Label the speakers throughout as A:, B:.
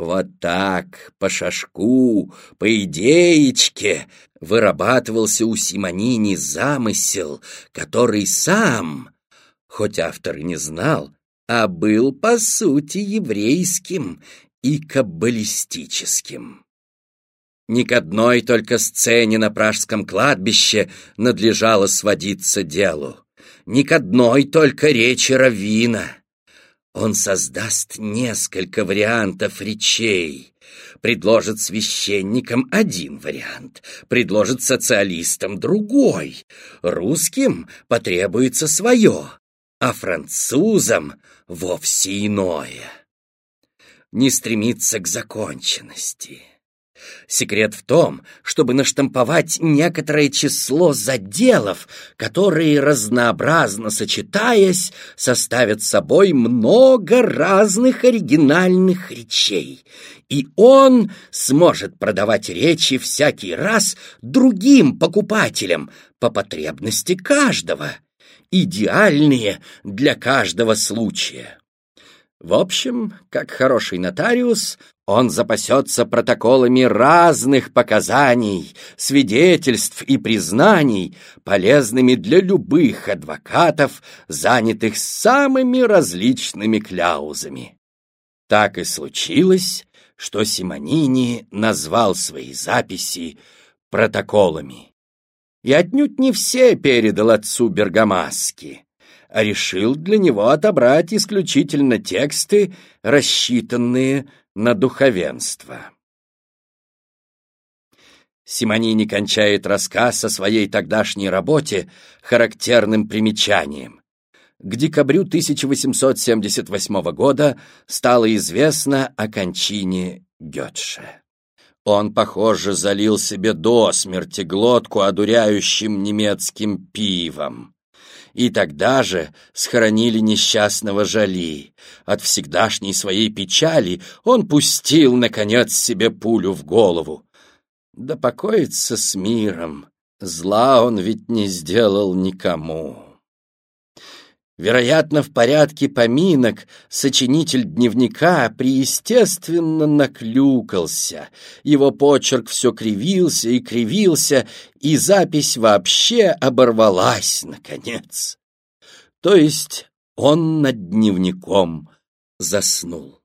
A: Вот так, по шашку, по идеечке, вырабатывался у Симонини замысел, который сам, хоть автор и не знал, а был по сути еврейским и каббалистическим. Ни к одной только сцене на пражском кладбище надлежало сводиться делу, ни к одной только речи Равина. Он создаст несколько вариантов речей, предложит священникам один вариант, предложит социалистам другой, русским потребуется свое, а французам вовсе иное. Не стремиться к законченности Секрет в том, чтобы наштамповать некоторое число заделов, которые, разнообразно сочетаясь, составят собой много разных оригинальных речей. И он сможет продавать речи всякий раз другим покупателям по потребности каждого, идеальные для каждого случая. В общем, как хороший нотариус, он запасется протоколами разных показаний, свидетельств и признаний, полезными для любых адвокатов, занятых самыми различными кляузами. Так и случилось, что Симонини назвал свои записи протоколами. И отнюдь не все передал отцу Бергамаски а решил для него отобрать исключительно тексты, рассчитанные на духовенство. Симонини кончает рассказ о своей тогдашней работе характерным примечанием. К декабрю 1878 года стало известно о кончине Гетше. Он, похоже, залил себе до смерти глотку одуряющим немецким пивом и тогда же схоронили несчастного Жали. От всегдашней своей печали он пустил, наконец, себе пулю в голову. Да покоится с миром, зла он ведь не сделал никому. Вероятно, в порядке поминок сочинитель дневника преестественно наклюкался. Его почерк все кривился и кривился, и запись вообще оборвалась, наконец. То есть он над дневником заснул.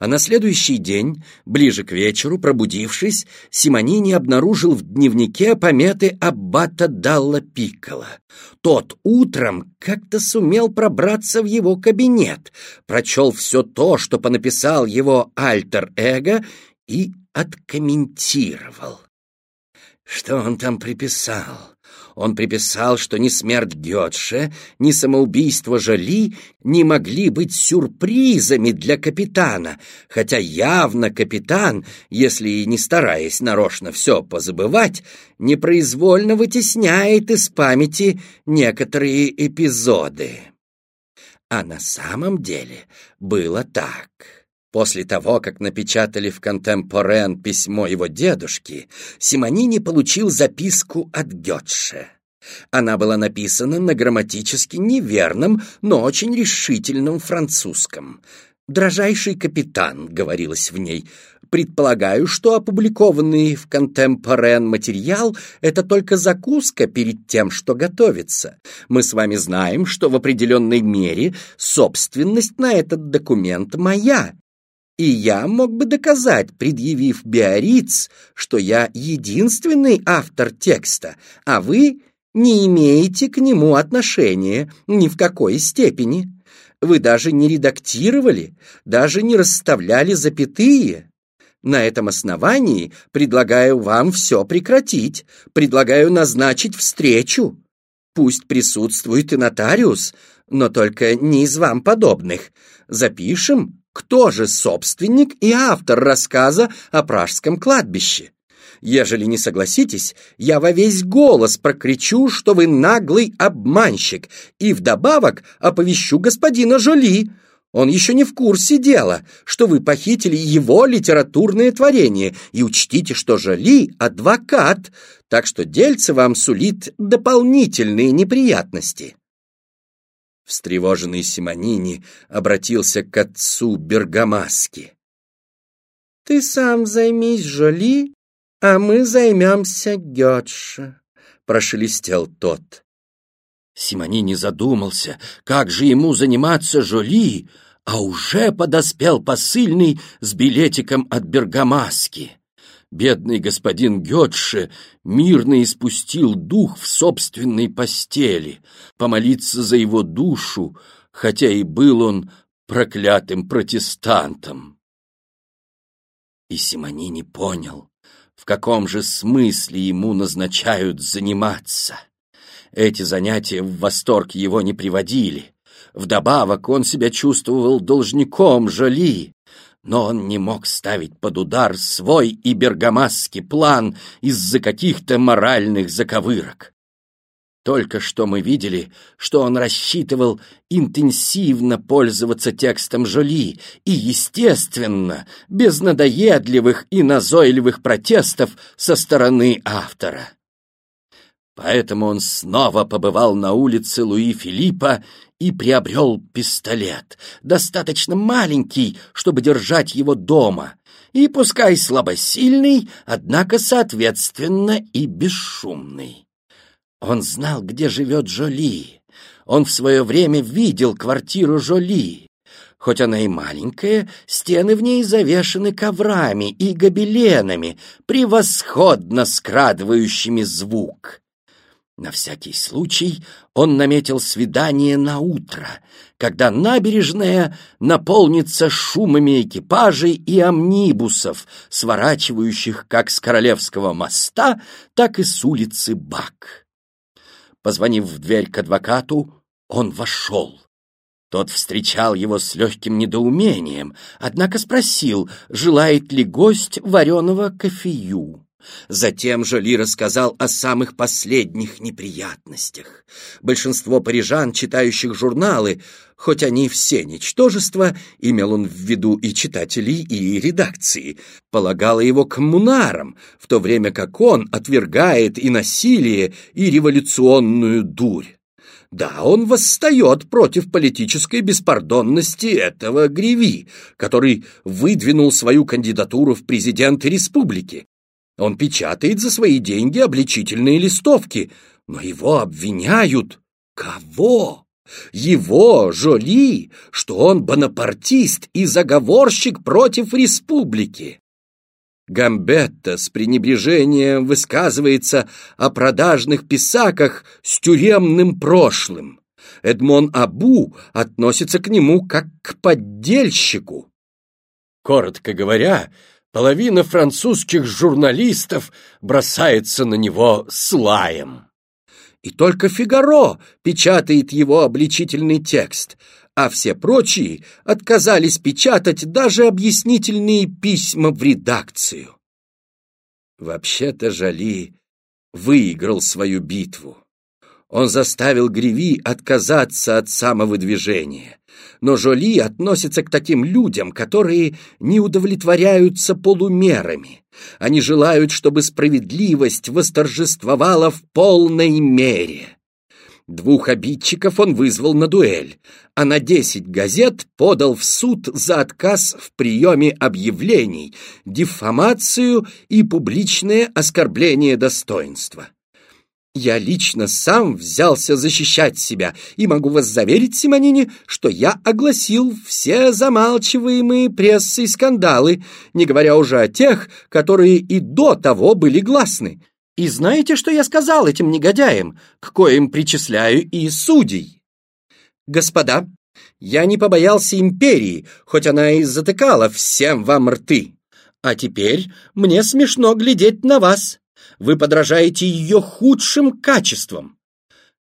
A: А на следующий день, ближе к вечеру, пробудившись, Симонини обнаружил в дневнике пометы аббата Далла Пиккола. Тот утром как-то сумел пробраться в его кабинет, прочел все то, что понаписал его альтер-эго, и откомментировал. Что он там приписал? Он приписал, что ни смерть Гетше, ни самоубийство Жали не могли быть сюрпризами для капитана, хотя явно капитан, если и не стараясь нарочно все позабывать, непроизвольно вытесняет из памяти некоторые эпизоды. А на самом деле было так. После того, как напечатали в «Контемпорен» письмо его дедушки, Симонини получил записку от Гетше. Она была написана на грамматически неверном, но очень решительном французском. «Дрожайший капитан», — говорилось в ней, — «предполагаю, что опубликованный в «Контемпорен» материал — это только закуска перед тем, что готовится. Мы с вами знаем, что в определенной мере собственность на этот документ моя, и я мог бы доказать, предъявив Биориц, что я единственный автор текста, а вы не имеете к нему отношения ни в какой степени. Вы даже не редактировали, даже не расставляли запятые. На этом основании предлагаю вам все прекратить, предлагаю назначить встречу. Пусть присутствует и нотариус, но только не из вам подобных. Запишем кто же собственник и автор рассказа о пражском кладбище? Ежели не согласитесь, я во весь голос прокричу, что вы наглый обманщик, и вдобавок оповещу господина Жоли. Он еще не в курсе дела, что вы похитили его литературное творение, и учтите, что Жоли — адвокат, так что дельце вам сулит дополнительные неприятности. Встревоженный Симонини обратился к отцу Бергамаски. Ты сам займись Жоли, а мы займемся Гетше, прошелестел тот. Симонини задумался, как же ему заниматься Жоли, а уже подоспел посыльный с билетиком от Бергамаски. Бедный господин Гетше мирно испустил дух в собственной постели, помолиться за его душу, хотя и был он проклятым протестантом. И Симонини понял, в каком же смысле ему назначают заниматься. Эти занятия в восторг его не приводили. Вдобавок он себя чувствовал должником Жоли, но он не мог ставить под удар свой и бергамасский план из-за каких-то моральных заковырок. Только что мы видели, что он рассчитывал интенсивно пользоваться текстом Жоли и, естественно, без надоедливых и назойливых протестов со стороны автора. Поэтому он снова побывал на улице Луи Филиппа и приобрел пистолет, достаточно маленький, чтобы держать его дома, и пускай слабосильный, однако соответственно и бесшумный. Он знал, где живет Жоли. Он в свое время видел квартиру Жоли. Хоть она и маленькая, стены в ней завешаны коврами и гобеленами, превосходно скрадывающими звук. На всякий случай он наметил свидание на утро, когда набережная наполнится шумами экипажей и амнибусов, сворачивающих как с Королевского моста, так и с улицы Бак. Позвонив в дверь к адвокату, он вошел. Тот встречал его с легким недоумением, однако спросил, желает ли гость вареного кофею. Затем Жоли рассказал о самых последних неприятностях. Большинство парижан, читающих журналы, хоть они все ничтожества, имел он в виду и читателей, и редакции, полагало его коммунаром, в то время как он отвергает и насилие, и революционную дурь. Да, он восстает против политической беспардонности этого Греви, который выдвинул свою кандидатуру в президенты республики. Он печатает за свои деньги обличительные листовки, но его обвиняют. Кого? Его, Жоли, что он бонапартист и заговорщик против республики. Гамбетта с пренебрежением высказывается о продажных писаках с тюремным прошлым. Эдмон Абу относится к нему как к поддельщику. Коротко говоря, половина французских журналистов бросается на него с лаем. И только «Фигаро» печатает его обличительный текст, а все прочие отказались печатать даже объяснительные письма в редакцию. Вообще-то Жали выиграл свою битву. Он заставил Греви отказаться от самовыдвижения. Но Жоли относится к таким людям, которые не удовлетворяются полумерами. Они желают, чтобы справедливость восторжествовала в полной мере. Двух обидчиков он вызвал на дуэль, а на десять газет подал в суд за отказ в приеме объявлений, диффамацию и публичное оскорбление достоинства. Я лично сам взялся защищать себя, и могу вас заверить, Симонини, что я огласил все замалчиваемые прессой скандалы, не говоря уже о тех, которые и до того были гласны. И знаете, что я сказал этим негодяям, к коим причисляю и судей? Господа, я не побоялся империи, хоть она и затыкала всем вам рты. А теперь мне смешно глядеть на вас вы подражаете ее худшим качествам.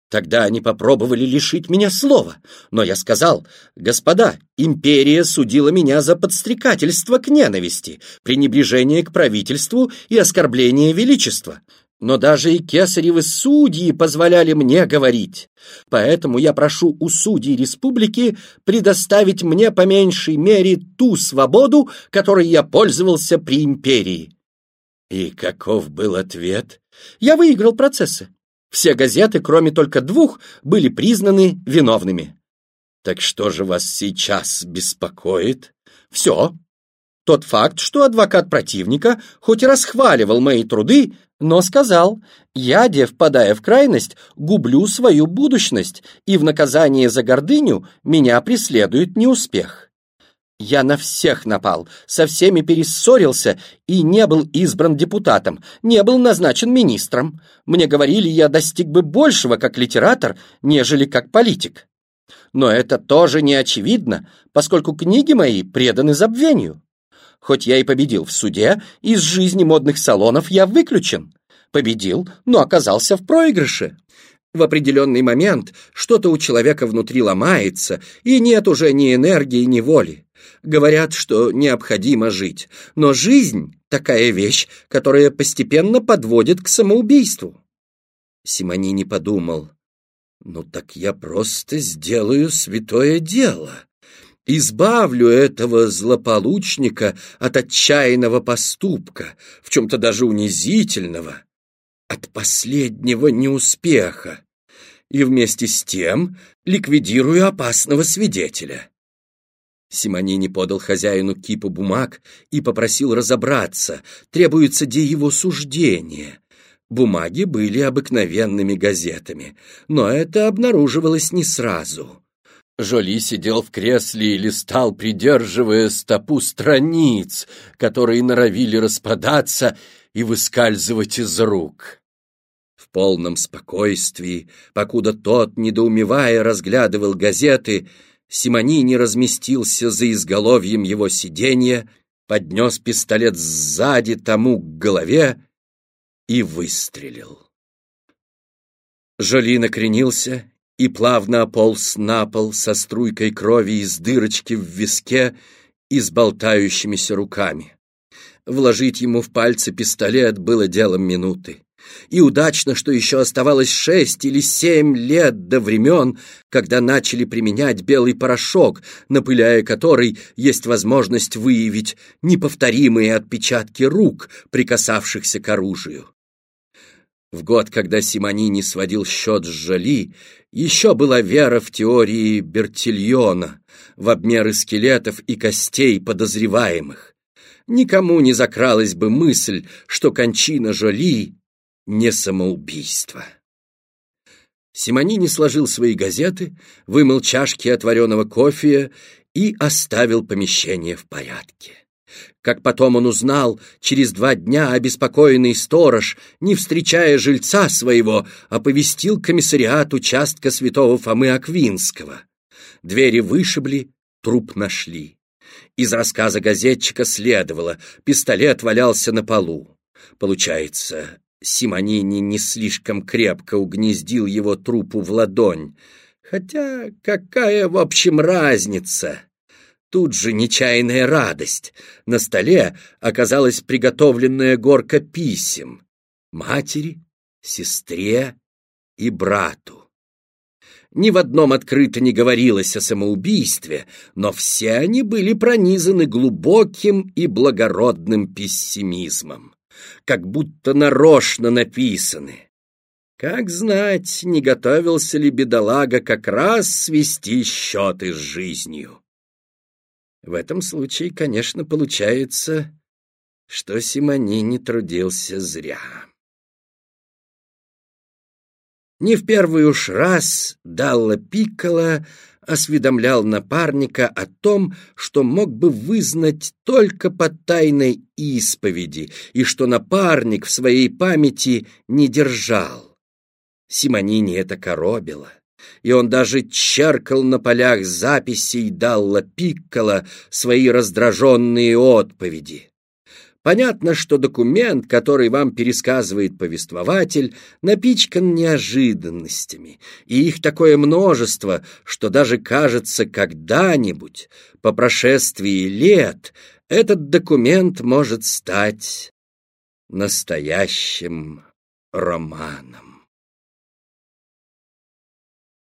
A: Тогда они попробовали лишить меня слова, но я сказал, господа, империя судила меня за подстрекательство к ненависти, пренебрежение к правительству и оскорбление величества. Но даже и кесаревы судьи позволяли мне говорить. Поэтому я прошу у судей республики предоставить мне по меньшей мере ту свободу, которой я пользовался при империи. И каков был ответ? Я выиграл процессы. Все газеты, кроме только двух, были признаны виновными. Так что же вас сейчас беспокоит? Все. тот факт, что адвокат противника хоть и расхваливал мои труды, но сказал, я, де, впадая в крайность, гублю свою будущность, и в наказание за гордыню меня преследует неуспех. Я на всех напал, со всеми перессорился и не был избран депутатом, не был назначен министром. Мне говорили, я достиг бы большего как литератор, нежели как политик. Но это тоже не очевидно, поскольку книги мои преданы забвению. Хоть я и победил в суде, из жизни модных салонов я выключен. Победил, но оказался в проигрыше. В определенный момент что-то у человека внутри ломается, и нет уже ни энергии, ни воли. Говорят, что необходимо жить, но жизнь — такая вещь, которая постепенно подводит к самоубийству. Симонини подумал, ну так я просто сделаю святое дело. Избавлю этого злополучника от отчаянного поступка, в чем-то даже унизительного, от последнего неуспеха, и вместе с тем ликвидирую опасного свидетеля. Симонини подал хозяину кипу бумаг и попросил разобраться, требуется где его суждение. Бумаги были обыкновенными газетами, но это обнаруживалось не сразу. Жоли сидел в кресле и листал, придерживая стопу страниц, которые норовили распадаться и выскальзывать из рук. В полном спокойствии, покуда тот, недоумевая, разглядывал газеты, Симонини разместился за изголовьем его сиденья, поднес пистолет сзади тому к голове и выстрелил. Жоли накренился и плавно ополз на пол со струйкой крови из дырочки в виске и с болтающимися руками. Вложить ему в пальцы пистолет было делом минуты. И удачно, что еще оставалось шесть или семь лет до времен, когда начали применять белый порошок, напыляя который есть возможность выявить неповторимые отпечатки рук, прикасавшихся к оружию. В год, когда Симонини сводил счет с Жоли, еще была вера в теории Бертильона, в обмеры скелетов и костей подозреваемых. Никому не закралась бы мысль, что кончина Жоли не самоубийство. Симонини сложил свои газеты, вымыл чашки отваренного кофе и оставил помещение в порядке. Как потом он узнал, через два дня обеспокоенный сторож, не встречая жильца своего, оповестил комиссариат участка святого Фомы Аквинского. Двери вышибли, труп нашли. Из рассказа газетчика следовало, пистолет валялся на полу. Получается, Симонини не слишком крепко угнездил его трупу в ладонь. Хотя какая, в общем, разница? Тут же нечаянная радость. На столе оказалась приготовленная горка писем. Матери, сестре и брату. Ни в одном открыто не говорилось о самоубийстве, но все они были пронизаны глубоким и благородным пессимизмом как будто нарочно написаны. Как знать, не готовился ли бедолага как раз свести счеты с жизнью. В этом случае, конечно, получается, что Симони не трудился зря. Не в первый уж раз Далла Пиккола осведомлял напарника о том, что мог бы вызнать только по тайной исповеди и что напарник в своей памяти не держал. Симонини это коробило, и он даже черкал на полях записей Далла Пиккола свои раздраженные отповеди. Понятно, что документ, который вам пересказывает повествователь, напичкан неожиданностями, и их такое множество, что даже кажется, когда-нибудь, по прошествии лет, этот документ может стать настоящим романом.